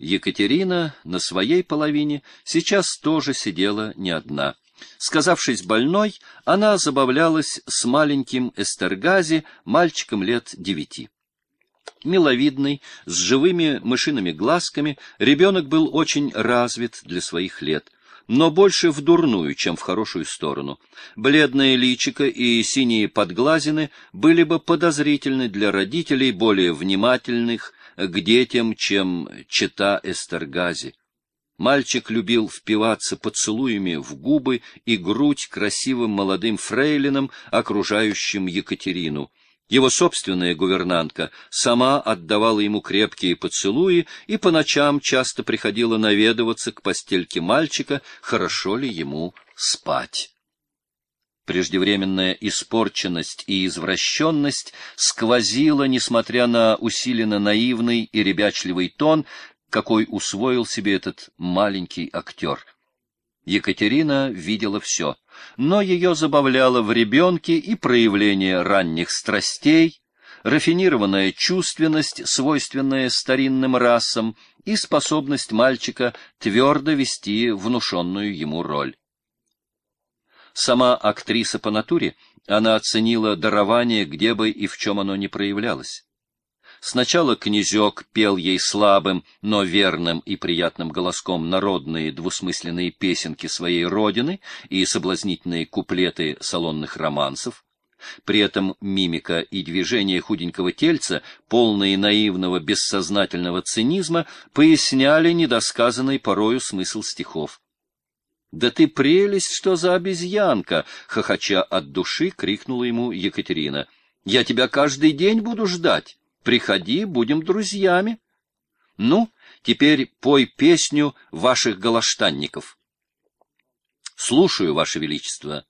Екатерина на своей половине сейчас тоже сидела не одна. Сказавшись больной, она забавлялась с маленьким Эстергази, мальчиком лет девяти. Миловидный, с живыми мышиными глазками, ребенок был очень развит для своих лет, но больше в дурную, чем в хорошую сторону. Бледное личико и синие подглазины были бы подозрительны для родителей, более внимательных к детям, чем чета Эстергази. Мальчик любил впиваться поцелуями в губы и грудь красивым молодым фрейлинам, окружающим Екатерину. Его собственная гувернантка сама отдавала ему крепкие поцелуи и по ночам часто приходила наведываться к постельке мальчика, хорошо ли ему спать. Преждевременная испорченность и извращенность сквозила, несмотря на усиленно наивный и ребячливый тон, какой усвоил себе этот маленький актер. Екатерина видела все, но ее забавляло в ребенке и проявление ранних страстей, рафинированная чувственность, свойственная старинным расам, и способность мальчика твердо вести внушенную ему роль. Сама актриса по натуре, она оценила дарование, где бы и в чем оно ни проявлялось. Сначала князек пел ей слабым, но верным и приятным голоском народные двусмысленные песенки своей родины и соблазнительные куплеты салонных романсов. При этом мимика и движения худенького тельца, полные наивного бессознательного цинизма, поясняли недосказанный порою смысл стихов. «Да ты прелесть, что за обезьянка!» — хохоча от души крикнула ему Екатерина. «Я тебя каждый день буду ждать. Приходи, будем друзьями. Ну, теперь пой песню ваших галаштанников». «Слушаю, ваше величество».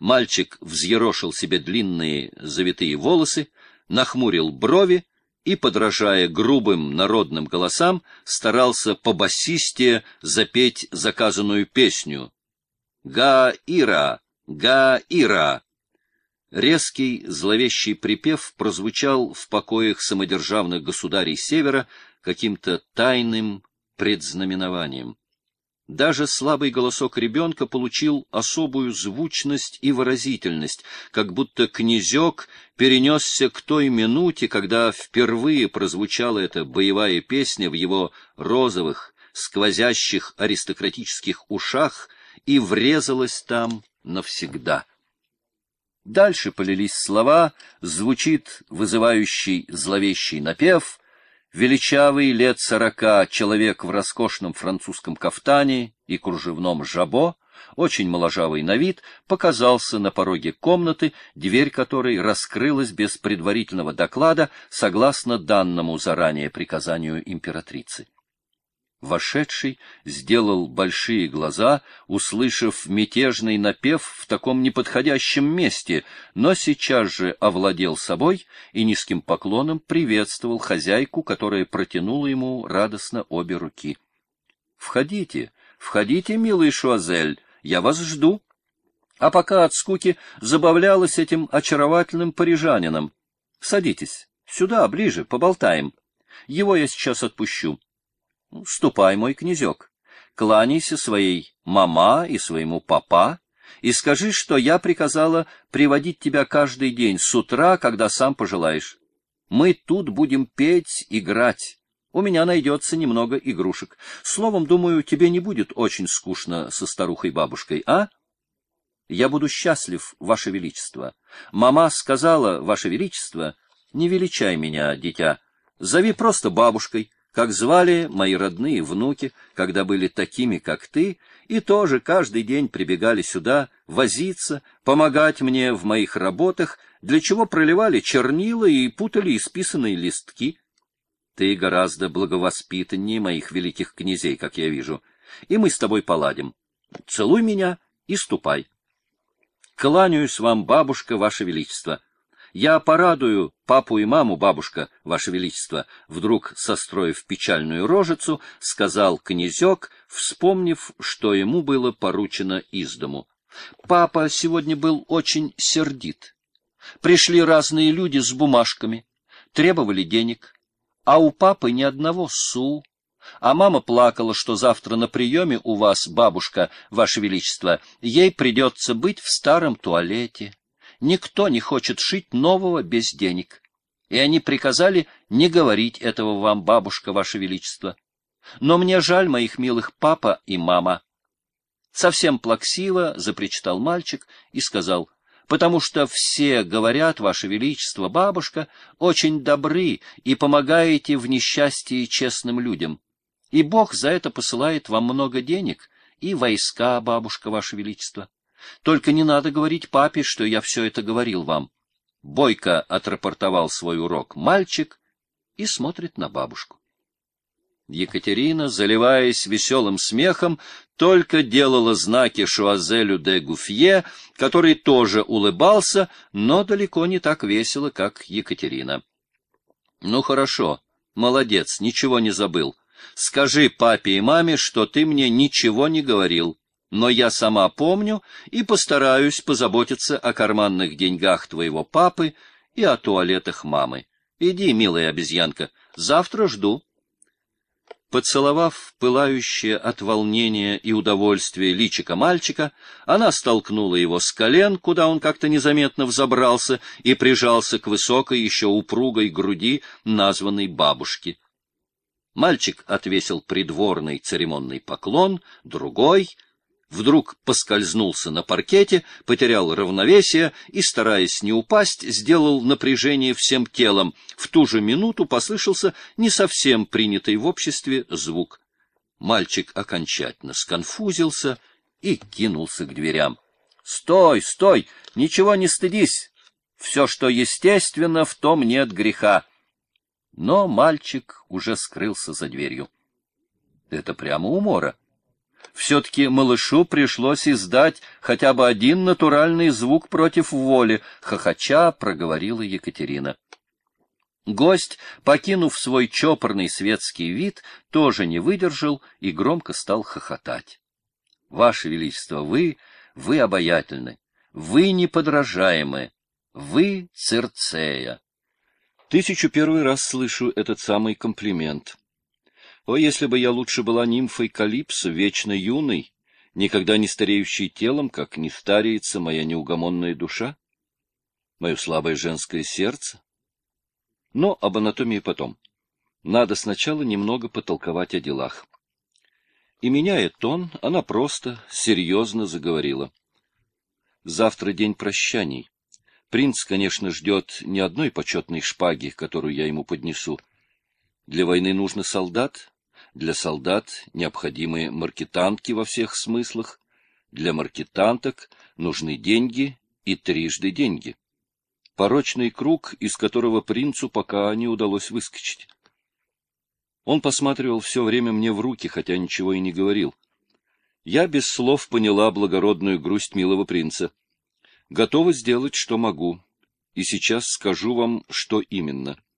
Мальчик взъерошил себе длинные завитые волосы, нахмурил брови и, подражая грубым народным голосам, старался по басисте запеть заказанную песню. «Га-ира! Га-ира!» Резкий, зловещий припев прозвучал в покоях самодержавных государей Севера каким-то тайным предзнаменованием. Даже слабый голосок ребенка получил особую звучность и выразительность, как будто князек перенесся к той минуте, когда впервые прозвучала эта боевая песня в его розовых, сквозящих аристократических ушах и врезалась там навсегда. Дальше полились слова, звучит вызывающий зловещий напев — величавый лет сорока человек в роскошном французском кафтане и кружевном жабо, очень моложавый на вид, показался на пороге комнаты, дверь которой раскрылась без предварительного доклада согласно данному заранее приказанию императрицы. Вошедший сделал большие глаза, услышав мятежный напев в таком неподходящем месте, но сейчас же овладел собой и низким поклоном приветствовал хозяйку, которая протянула ему радостно обе руки. — Входите, входите, милый Шуазель, я вас жду. А пока от скуки забавлялась этим очаровательным парижанином. Садитесь, сюда, ближе, поболтаем. Его я сейчас отпущу. Ступай, мой князек, кланяйся своей мама и своему папа, и скажи, что я приказала приводить тебя каждый день с утра, когда сам пожелаешь. Мы тут будем петь, играть. У меня найдется немного игрушек. Словом, думаю, тебе не будет очень скучно со старухой-бабушкой, а? Я буду счастлив, Ваше Величество. Мама сказала, Ваше Величество, не величай меня, дитя, зови просто бабушкой, как звали мои родные внуки, когда были такими, как ты, и тоже каждый день прибегали сюда возиться, помогать мне в моих работах, для чего проливали чернила и путали исписанные листки. Ты гораздо благовоспитаннее моих великих князей, как я вижу, и мы с тобой поладим. Целуй меня и ступай. Кланяюсь вам, бабушка, ваше величество. Я порадую папу и маму, бабушка, ваше величество, вдруг состроив печальную рожицу, сказал князек, вспомнив, что ему было поручено из дому. Папа сегодня был очень сердит. Пришли разные люди с бумажками, требовали денег. а у папы ни одного су. А мама плакала, что завтра на приеме у вас, бабушка, ваше величество, ей придется быть в старом туалете. Никто не хочет шить нового без денег. И они приказали не говорить этого вам, бабушка, ваше величество. Но мне жаль моих милых папа и мама. Совсем плаксиво запричитал мальчик и сказал, потому что все говорят, ваше величество, бабушка, очень добры и помогаете в несчастье честным людям. И Бог за это посылает вам много денег и войска, бабушка, ваше величество. Только не надо говорить папе, что я все это говорил вам. Бойко отрапортовал свой урок мальчик и смотрит на бабушку. Екатерина, заливаясь веселым смехом, только делала знаки Шуазелю де Гуфье, который тоже улыбался, но далеко не так весело, как Екатерина. — Ну хорошо, молодец, ничего не забыл. Скажи папе и маме, что ты мне ничего не говорил, но я сама помню и постараюсь позаботиться о карманных деньгах твоего папы и о туалетах мамы. Иди, милая обезьянка, завтра жду. Поцеловав пылающее от волнения и удовольствия личика мальчика, она столкнула его с колен, куда он как-то незаметно взобрался и прижался к высокой, еще упругой груди названной бабушки. Мальчик отвесил придворный церемонный поклон, другой — вдруг поскользнулся на паркете, потерял равновесие и, стараясь не упасть, сделал напряжение всем телом. В ту же минуту послышался не совсем принятый в обществе звук. Мальчик окончательно сконфузился и кинулся к дверям. — Стой, стой! Ничего не стыдись! Все, что естественно, в том нет греха. Но мальчик уже скрылся за дверью. Это прямо умора все-таки малышу пришлось издать хотя бы один натуральный звук против воли, хохоча проговорила Екатерина. Гость, покинув свой чопорный светский вид, тоже не выдержал и громко стал хохотать. — Ваше Величество, вы, вы обаятельны, вы неподражаемы, вы Цирцея. Тысячу первый раз слышу этот самый комплимент. О, если бы я лучше была нимфой Калипсо, вечно юной, никогда не стареющей телом, как не стареется моя неугомонная душа, мое слабое женское сердце. Но об анатомии потом. Надо сначала немного потолковать о делах. И меняя тон, она просто, серьезно заговорила. Завтра день прощаний. Принц, конечно, ждет не одной почетной шпаги, которую я ему поднесу, для войны нужно солдат, для солдат необходимы маркетантки во всех смыслах, для маркетанток нужны деньги и трижды деньги. Порочный круг, из которого принцу пока не удалось выскочить. Он посматривал все время мне в руки, хотя ничего и не говорил. Я без слов поняла благородную грусть милого принца. Готова сделать, что могу, и сейчас скажу вам, что именно —